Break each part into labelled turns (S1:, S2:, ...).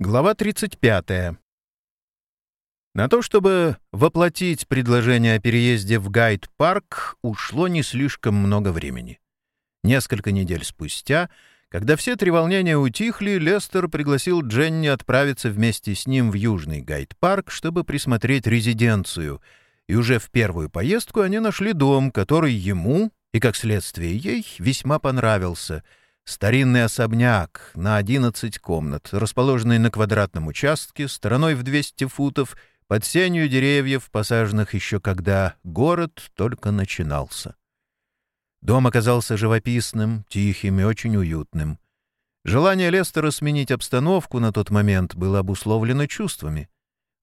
S1: Глава 35. На то, чтобы воплотить предложение о переезде в Гайд-парк, ушло не слишком много времени. Несколько недель спустя, когда все треволнения утихли, Лестер пригласил Дженни отправиться вместе с ним в Южный Гайд-парк, чтобы присмотреть резиденцию, и уже в первую поездку они нашли дом, который ему, и, как следствие, ей весьма понравился — Старинный особняк на 11 комнат, расположенный на квадратном участке, стороной в 200 футов, под сенью деревьев, посаженных еще когда город только начинался. Дом оказался живописным, тихим и очень уютным. Желание Лестера сменить обстановку на тот момент было обусловлено чувствами.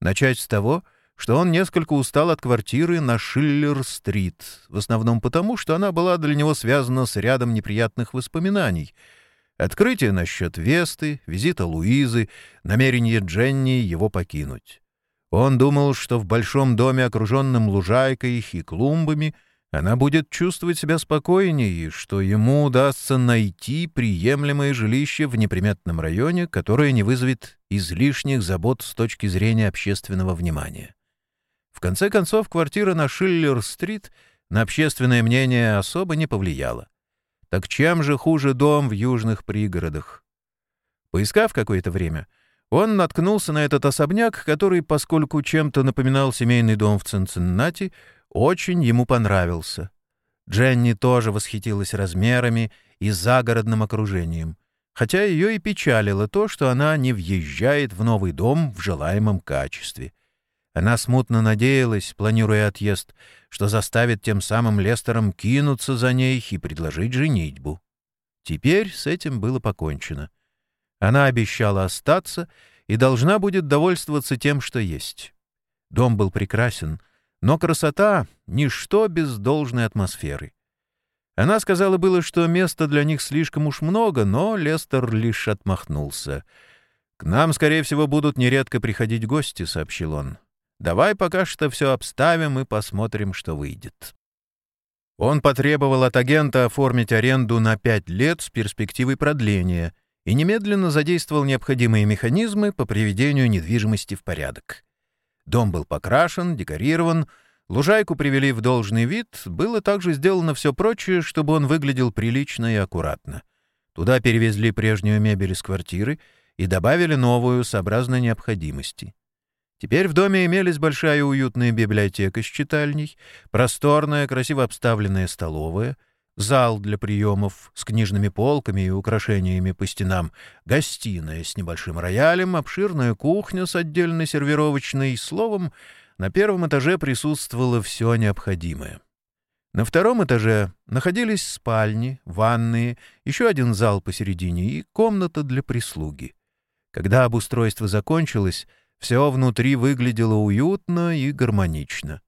S1: Начать с того — что он несколько устал от квартиры на Шиллер-стрит, в основном потому, что она была для него связана с рядом неприятных воспоминаний. Открытие насчет Весты, визита Луизы, намерение Дженни его покинуть. Он думал, что в большом доме, окруженном лужайкой и клумбами, она будет чувствовать себя спокойнее, что ему удастся найти приемлемое жилище в неприметном районе, которое не вызовет излишних забот с точки зрения общественного внимания. В конце концов, квартира на Шиллер-стрит на общественное мнение особо не повлияла. Так чем же хуже дом в южных пригородах? Поискав какое-то время, он наткнулся на этот особняк, который, поскольку чем-то напоминал семейный дом в Цинциннати, очень ему понравился. Дженни тоже восхитилась размерами и загородным окружением, хотя ее и печалило то, что она не въезжает в новый дом в желаемом качестве — она смутно надеялась, планируя отъезд, что заставит тем самым Лестером кинуться за ней и предложить женитьбу. Теперь с этим было покончено. Она обещала остаться и должна будет довольствоваться тем, что есть. Дом был прекрасен, но красота — ничто без должной атмосферы. Она сказала было, что места для них слишком уж много, но Лестер лишь отмахнулся. «К нам, скорее всего, будут нередко приходить гости», — сообщил он. Давай пока что все обставим и посмотрим, что выйдет. Он потребовал от агента оформить аренду на пять лет с перспективой продления и немедленно задействовал необходимые механизмы по приведению недвижимости в порядок. Дом был покрашен, декорирован, лужайку привели в должный вид, было также сделано все прочее, чтобы он выглядел прилично и аккуратно. Туда перевезли прежнюю мебель из квартиры и добавили новую сообразно необходимости. Теперь в доме имелись большая уютная библиотека с читальней, просторная, красиво обставленная столовая, зал для приемов с книжными полками и украшениями по стенам, гостиная с небольшим роялем, обширная кухня с отдельной сервировочной, словом, на первом этаже присутствовало все необходимое. На втором этаже находились спальни, ванные, еще один зал посередине и комната для прислуги. Когда обустройство закончилось, все внутри выглядело уютно и гармонично.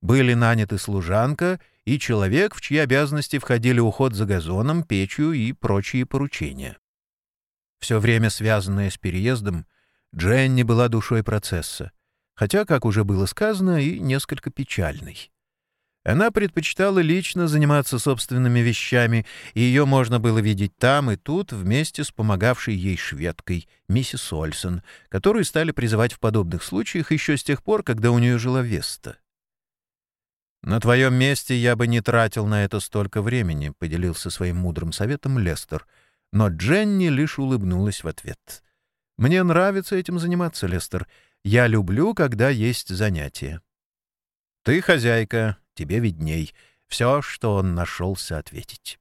S1: Были наняты служанка и человек, в чьи обязанности входили уход за газоном, печью и прочие поручения. Все время связанное с переездом, Дженни была душой процесса, хотя, как уже было сказано, и несколько печальной. Она предпочитала лично заниматься собственными вещами, и ее можно было видеть там и тут вместе с помогавшей ей шведкой, миссис Ольсон, которую стали призывать в подобных случаях еще с тех пор, когда у нее жила Веста. «На твоем месте я бы не тратил на это столько времени», — поделился своим мудрым советом Лестер, но Дженни лишь улыбнулась в ответ. «Мне нравится этим заниматься, Лестер. Я люблю, когда есть занятия». «Ты хозяйка, тебе видней. Все, что он нашелся ответить.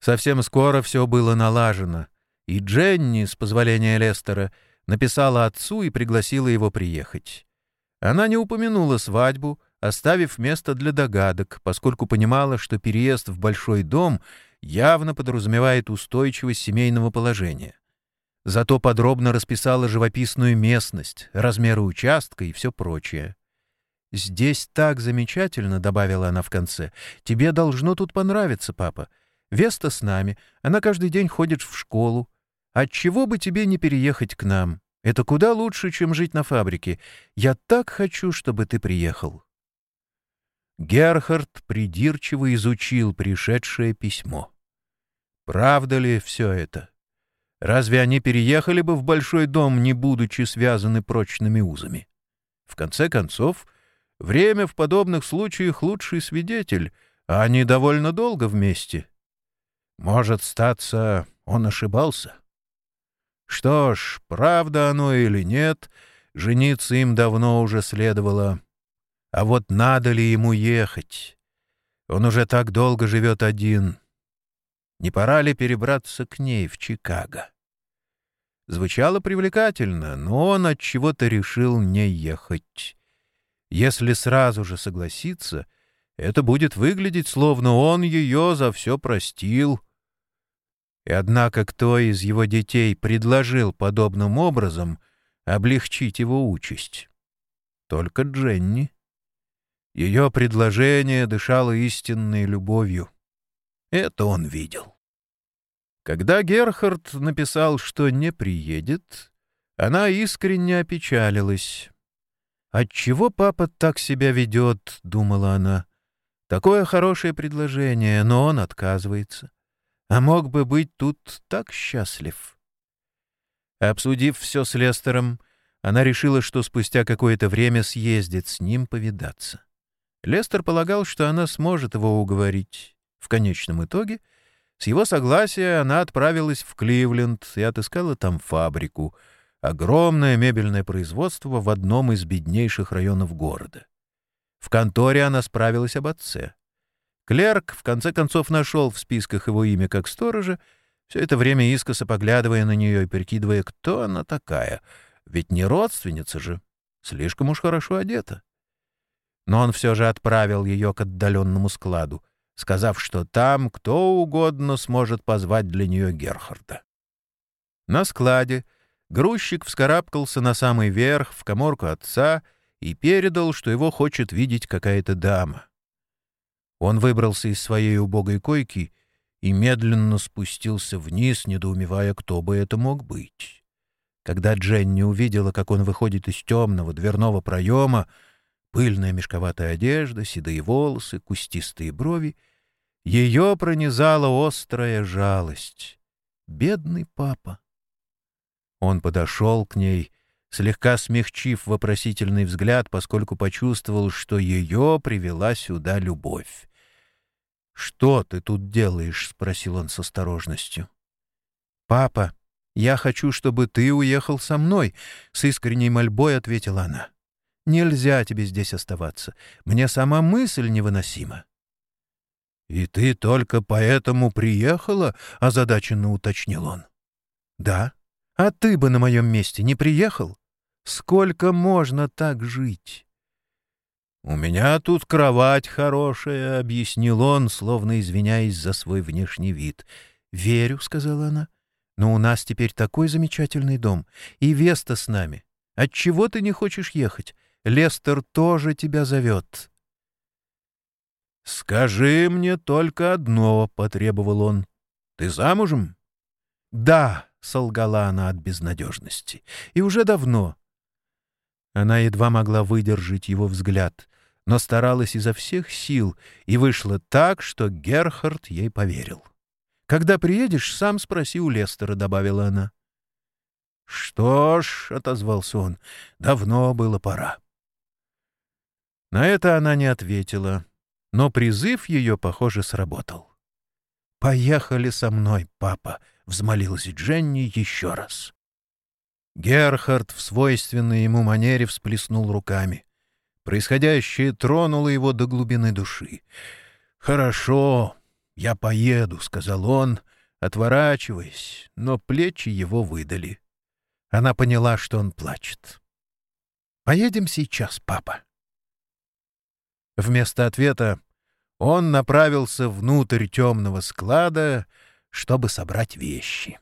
S1: Совсем скоро все было налажено, и Дженни, с позволения Лестера, написала отцу и пригласила его приехать. Она не упомянула свадьбу, оставив место для догадок, поскольку понимала, что переезд в большой дом явно подразумевает устойчивость семейного положения. Зато подробно расписала живописную местность, размеры участка и все прочее. «Здесь так замечательно», — добавила она в конце. «Тебе должно тут понравиться, папа. Веста с нами. Она каждый день ходит в школу. Отчего бы тебе не переехать к нам? Это куда лучше, чем жить на фабрике. Я так хочу, чтобы ты приехал». Герхард придирчиво изучил пришедшее письмо. Правда ли все это? Разве они переехали бы в большой дом, не будучи связаны прочными узами? В конце концов, время в подобных случаях лучший свидетель, а они довольно долго вместе. Может, статься, он ошибался? Что ж, правда оно или нет, жениться им давно уже следовало. А вот надо ли ему ехать? Он уже так долго живет один. Не пора ли перебраться к ней в Чикаго? Звучало привлекательно, но он от чего-то решил не ехать. Если сразу же согласиться, это будет выглядеть, словно он ее за все простил. И однако кто из его детей предложил подобным образом облегчить его участь? Только Дженни. Ее предложение дышало истинной любовью. Это он видел. Когда Герхард написал, что не приедет, она искренне опечалилась. «Отчего папа так себя ведет?» — думала она. «Такое хорошее предложение, но он отказывается. А мог бы быть тут так счастлив». Обсудив все с Лестером, она решила, что спустя какое-то время съездит с ним повидаться. Лестер полагал, что она сможет его уговорить. В конечном итоге, с его согласия, она отправилась в Кливленд и отыскала там фабрику, огромное мебельное производство в одном из беднейших районов города. В конторе она справилась об отце. Клерк, в конце концов, нашел в списках его имя как сторожа, все это время искоса поглядывая на нее и прикидывая, кто она такая. Ведь не родственница же, слишком уж хорошо одета но он все же отправил ее к отдаленному складу, сказав, что там кто угодно сможет позвать для нее Герхарда. На складе грузчик вскарабкался на самый верх в коморку отца и передал, что его хочет видеть какая-то дама. Он выбрался из своей убогой койки и медленно спустился вниз, недоумевая, кто бы это мог быть. Когда Дженни увидела, как он выходит из темного дверного проема, пыльная мешковатая одежда, седые волосы, кустистые брови. Ее пронизала острая жалость. Бедный папа. Он подошел к ней, слегка смягчив вопросительный взгляд, поскольку почувствовал, что ее привела сюда любовь. «Что ты тут делаешь?» — спросил он с осторожностью. «Папа, я хочу, чтобы ты уехал со мной», — с искренней мольбой ответила она. Нельзя тебе здесь оставаться. Мне сама мысль невыносима. — И ты только поэтому приехала? — озадаченно уточнил он. — Да. А ты бы на моем месте не приехал? Сколько можно так жить? — У меня тут кровать хорошая, — объяснил он, словно извиняясь за свой внешний вид. — Верю, — сказала она. — Но у нас теперь такой замечательный дом, и Веста с нами. Отчего ты не хочешь ехать? Лестер тоже тебя зовет». «Скажи мне только одно», — потребовал он. «Ты замужем?» «Да», — солгала она от безнадежности. «И уже давно». Она едва могла выдержать его взгляд, но старалась изо всех сил, и вышло так, что Герхард ей поверил. «Когда приедешь, сам спроси у Лестера», — добавила она. «Что ж», — отозвался он, — «давно было пора». На это она не ответила, но призыв ее, похоже, сработал. «Поехали со мной, папа», — взмолилась Дженни еще раз. Герхард в свойственной ему манере всплеснул руками. Происходящее тронуло его до глубины души. «Хорошо, я поеду», — сказал он, отворачиваясь, но плечи его выдали. Она поняла, что он плачет. «Поедем сейчас, папа». Вместо ответа он направился внутрь темного склада, чтобы собрать вещи.